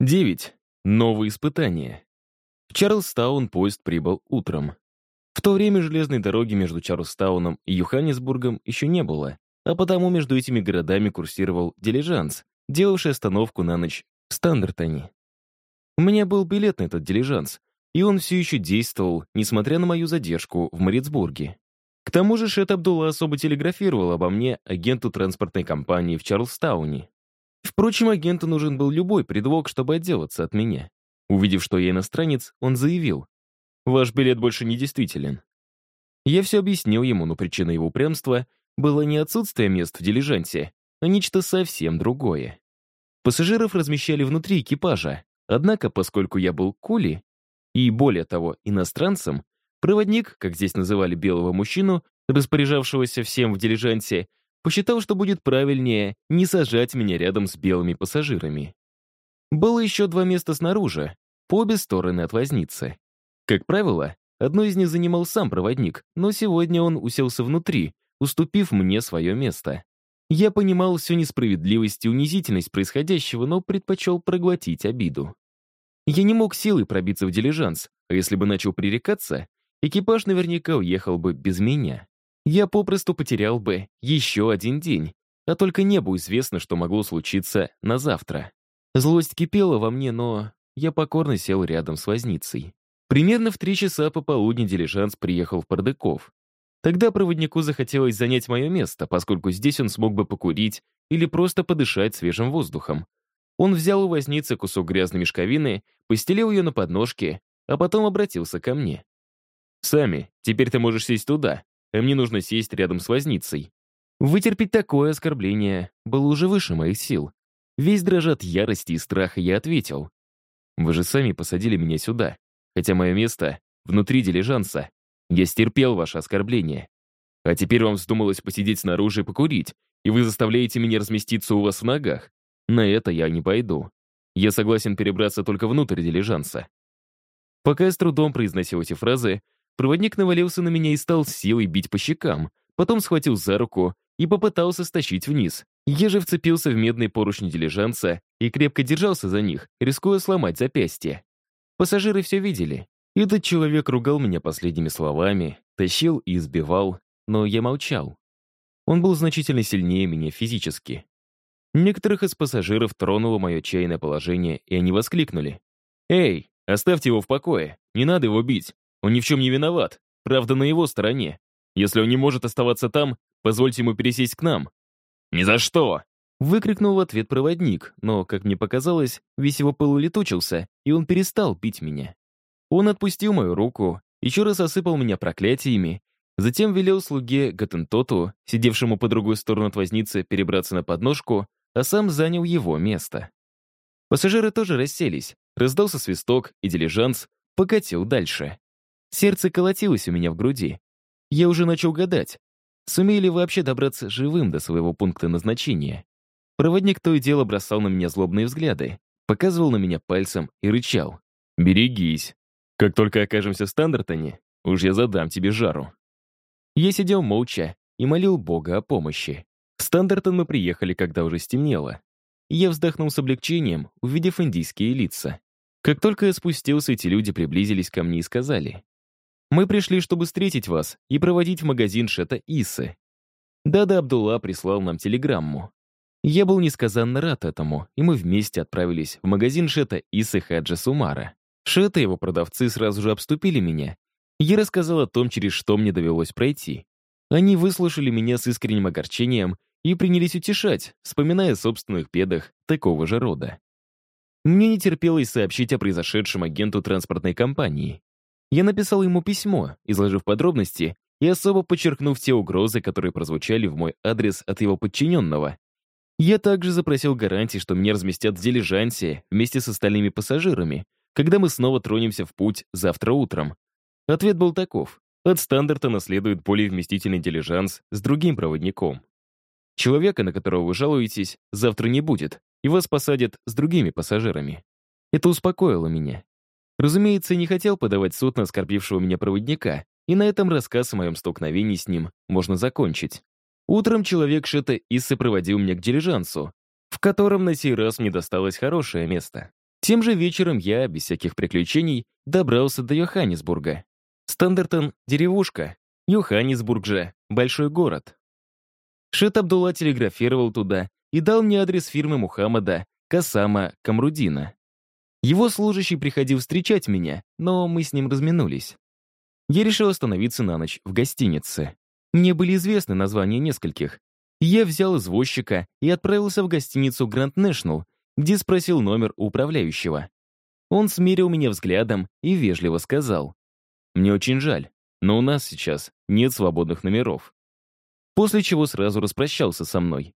9. Новые испытания. В Чарльстаун поезд прибыл утром. В то время железной дороги между Чарльстауном и Йоханнесбургом еще не было, а потому между этими городами курсировал дилижанс, делавший остановку на ночь в Стандартоне. У меня был билет на этот дилижанс, и он все еще действовал, несмотря на мою задержку в Морицбурге. К тому же Шет Абдулла особо телеграфировал обо мне агенту транспортной компании в Чарльстауне. Впрочем, агенту нужен был любой предлог, чтобы отделаться от меня. Увидев, что я иностранец, он заявил, «Ваш билет больше не действителен». Я все объяснил ему, но причина его упрямства было не отсутствие мест в дилижансе, а нечто совсем другое. Пассажиров размещали внутри экипажа, однако, поскольку я был кули, и, более того, иностранцем, проводник, как здесь называли белого мужчину, распоряжавшегося всем в дилижансе, посчитал, что будет правильнее не сажать меня рядом с белыми пассажирами. Было еще два места снаружи, по обе стороны от возницы. Как правило, одно из них занимал сам проводник, но сегодня он уселся внутри, уступив мне свое место. Я понимал всю несправедливость и унизительность происходящего, но предпочел проглотить обиду. Я не мог силой пробиться в дилижанс, а если бы начал пререкаться, экипаж наверняка уехал бы без меня. Я попросту потерял бы еще один день, а только небу известно, что могло случиться на завтра. Злость кипела во мне, но я покорно сел рядом с возницей. Примерно в три часа пополудни дилижанс приехал в Пардыков. Тогда проводнику захотелось занять мое место, поскольку здесь он смог бы покурить или просто подышать свежим воздухом. Он взял у возницы кусок грязной мешковины, постелил ее на подножке, а потом обратился ко мне. «Сами, теперь ты можешь сесть туда, а мне нужно сесть рядом с возницей». Вытерпеть такое оскорбление было уже выше моих сил. Весь дрожат ярости и страха, я ответил. «Вы же сами посадили меня сюда, хотя мое место внутри дилижанса. Я стерпел ваше оскорбление. А теперь вам вздумалось посидеть снаружи и покурить, и вы заставляете меня разместиться у вас в ногах. На это я не пойду. Я согласен перебраться только внутрь дилижанса». Пока я с трудом произносил эти фразы, проводник навалился на меня и стал силой бить по щекам, потом схватил за руку и попытался стащить вниз. Я же вцепился в медные поручни дилижанса и крепко держался за них, рискуя сломать запястье. Пассажиры все видели. Этот человек ругал меня последними словами, тащил и избивал, но я молчал. Он был значительно сильнее меня физически. Некоторых из пассажиров тронуло мое чайное положение, и они воскликнули. «Эй, оставьте его в покое, не надо его бить, он ни в чем не виноват, правда на его стороне. Если он не может оставаться там, позвольте ему пересесть к нам». «Ни за что!» Выкрикнул в ответ проводник, но, как мне показалось, весь его пыл улетучился, и он перестал бить меня. Он отпустил мою руку, еще раз осыпал меня проклятиями, затем велел слуге Гатентоту, сидевшему по другую сторону от возницы, перебраться на подножку, а сам занял его место. Пассажиры тоже расселись, раздался свисток, и дилижанс покатил дальше. Сердце колотилось у меня в груди. Я уже начал гадать, сумели вообще добраться живым до своего пункта назначения. Проводник то и дело бросал на меня злобные взгляды, показывал на меня пальцем и рычал. «Берегись. Как только окажемся в Стандартоне, уж я задам тебе жару». Я сидел молча и молил Бога о помощи. В Стандартон мы приехали, когда уже стемнело. Я вздохнул с облегчением, увидев индийские лица. Как только я спустился, эти люди приблизились ко мне и сказали, «Мы пришли, чтобы встретить вас и проводить в магазин Шета Исы». Дада Абдулла прислал нам телеграмму. Я был несказанно рад этому, и мы вместе отправились в магазин Шета Исы Хаджа Сумара. Шета и его продавцы сразу же обступили меня. Я рассказал о том, через что мне довелось пройти. Они выслушали меня с искренним огорчением и принялись утешать, вспоминая собственных бедах такого же рода. Мне не терпелось сообщить о произошедшем агенту транспортной компании. Я написал ему письмо, изложив подробности и особо подчеркнув те угрозы, которые прозвучали в мой адрес от его подчиненного. Я также запросил гарантии, что меня разместят в дилижансе вместе с остальными пассажирами, когда мы снова тронемся в путь завтра утром. Ответ был таков. От стандарта наследует более вместительный дилижанс с другим проводником. Человека, на которого вы жалуетесь, завтра не будет, и вас посадят с другими пассажирами. Это успокоило меня. Разумеется, не хотел подавать суд на оскорбившего меня проводника, и на этом рассказ о моем столкновении с ним можно закончить. Утром человек Шета Иссы проводил меня к дилижансу, в котором на сей раз мне досталось хорошее место. Тем же вечером я, без всяких приключений, добрался до Йоханнесбурга. Стандертон — деревушка, Йоханнесбург же — большой город. Шет Абдулла телеграфировал туда и дал мне адрес фирмы Мухаммада Касама Камрудина. Его служащий приходил встречать меня, но мы с ним разминулись. Я решил остановиться на ночь в гостинице. Мне были известны названия нескольких. Я взял извозчика и отправился в гостиницу Гранд Нэшнл, где спросил номер управляющего. Он смирил меня взглядом и вежливо сказал. «Мне очень жаль, но у нас сейчас нет свободных номеров». После чего сразу распрощался со мной.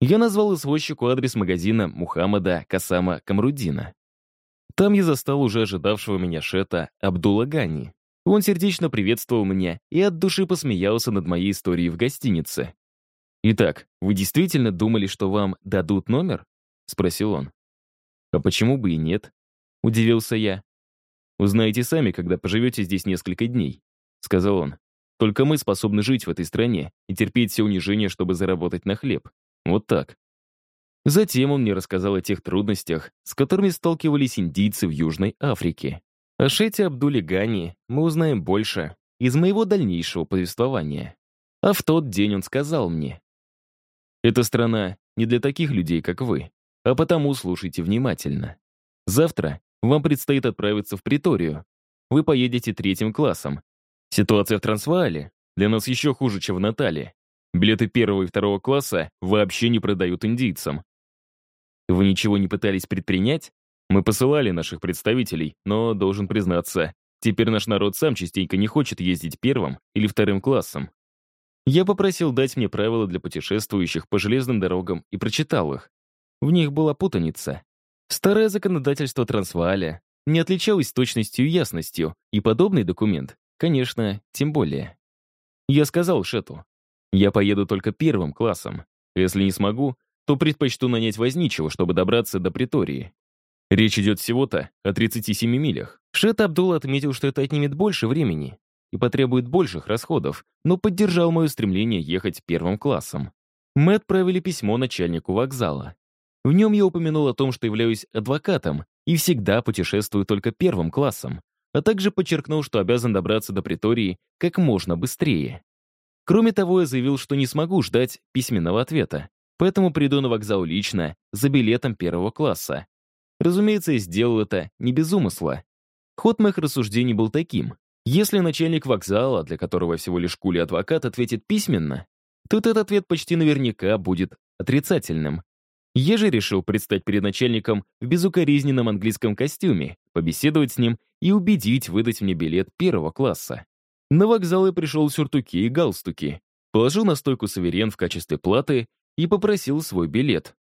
Я назвал извозчику адрес магазина Мухаммада Касама Камрудина. Там я застал уже ожидавшего меня шета Абдулла Гани. Он сердечно приветствовал меня и от души посмеялся над моей историей в гостинице. «Итак, вы действительно думали, что вам дадут номер?» — спросил он. «А почему бы и нет?» — удивился я. «Узнаете сами, когда поживете здесь несколько дней», — сказал он. «Только мы способны жить в этой стране и терпеть все унижения, чтобы заработать на хлеб. Вот так». Затем он мне рассказал о тех трудностях, с которыми сталкивались индийцы в Южной Африке. О Шете Абдуле Гани мы узнаем больше из моего дальнейшего повествования. А в тот день он сказал мне, «Эта страна не для таких людей, как вы, а потому слушайте внимательно. Завтра вам предстоит отправиться в Приторию. Вы поедете третьим классом. Ситуация в Трансваале для нас еще хуже, чем в Натале. Билеты первого и второго класса вообще не продают индийцам. Вы ничего не пытались предпринять? Мы посылали наших представителей, но, должен признаться, теперь наш народ сам частенько не хочет ездить первым или вторым классом. Я попросил дать мне правила для путешествующих по железным дорогам и прочитал их. В них была путаница. Старое законодательство Трансвааля не отличалось точностью и ясностью, и подобный документ, конечно, тем более. Я сказал Шету, я поеду только первым классом. Если не смогу, то предпочту нанять возничего, чтобы добраться до притории. Речь идет всего-то о 37 милях. Шет Абдулла отметил, что это отнимет больше времени и потребует больших расходов, но поддержал мое стремление ехать первым классом. Мы отправили письмо начальнику вокзала. В нем я упомянул о том, что являюсь адвокатом и всегда путешествую только первым классом, а также подчеркнул, что обязан добраться до притории как можно быстрее. Кроме того, я заявил, что не смогу ждать письменного ответа, поэтому приду на вокзал лично за билетом первого класса, Разумеется, я сделал это не без умысла. Ход моих рассуждений был таким. Если начальник вокзала, для которого всего лишь кули адвокат, ответит письменно, то этот ответ почти наверняка будет отрицательным. Я же решил предстать перед начальником в безукоризненном английском костюме, побеседовать с ним и убедить выдать мне билет первого класса. На вокзал я пришел в сюртуке и галстуки, положил на стойку суверен в качестве платы и попросил свой билет.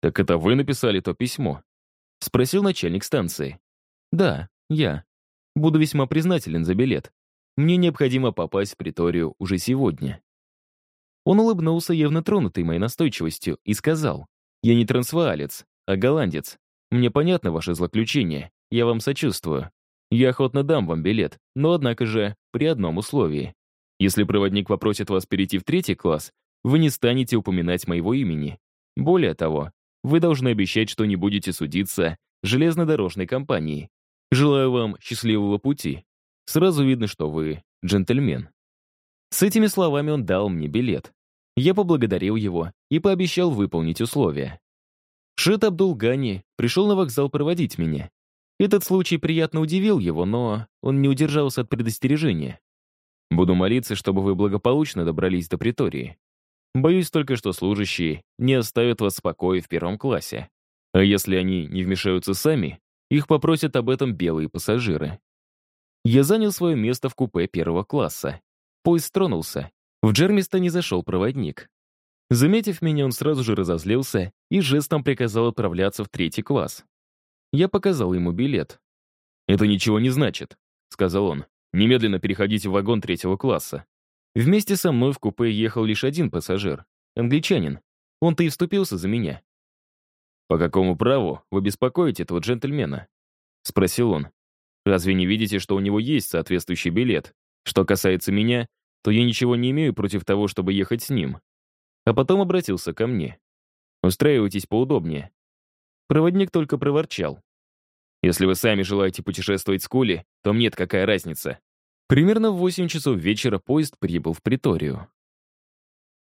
«Так это вы написали то письмо?» — спросил начальник станции. «Да, я. Буду весьма признателен за билет. Мне необходимо попасть в приторию уже сегодня». Он улыбнулся, явно тронутый моей настойчивостью, и сказал, «Я не трансваалец, а голландец. Мне понятно ваше злоключение, я вам сочувствую. Я охотно дам вам билет, но однако же при одном условии. Если проводник попросит вас перейти в третий класс, вы не станете упоминать моего имени. Более того, вы должны обещать, что не будете судиться железнодорожной компанией. Желаю вам счастливого пути. Сразу видно, что вы джентльмен». С этими словами он дал мне билет. Я поблагодарил его и пообещал выполнить условия. Шет Абдулгани пришел на вокзал проводить меня. Этот случай приятно удивил его, но он не удержался от предостережения. «Буду молиться, чтобы вы благополучно добрались до притории. Боюсь только, что служащие не оставят вас в покое в первом классе. А если они не вмешаются сами, их попросят об этом белые пассажиры. Я занял свое место в купе первого класса. Поезд тронулся. В Джермистоне зашел проводник. Заметив меня, он сразу же разозлился и жестом приказал отправляться в третий класс. Я показал ему билет. «Это ничего не значит», — сказал он. «Немедленно переходите в вагон третьего класса. Вместе со мной в купе ехал лишь один пассажир, англичанин. Он-то и вступился за меня. «По какому праву вы беспокоите этого джентльмена?» — спросил он. «Разве не видите, что у него есть соответствующий билет? Что касается меня, то я ничего не имею против того, чтобы ехать с ним». А потом обратился ко мне. «Устраивайтесь поудобнее». Проводник только проворчал. Если вы сами желаете путешествовать с Кули, то мне какая разница. Примерно в 8 часов вечера поезд прибыл в Приторию.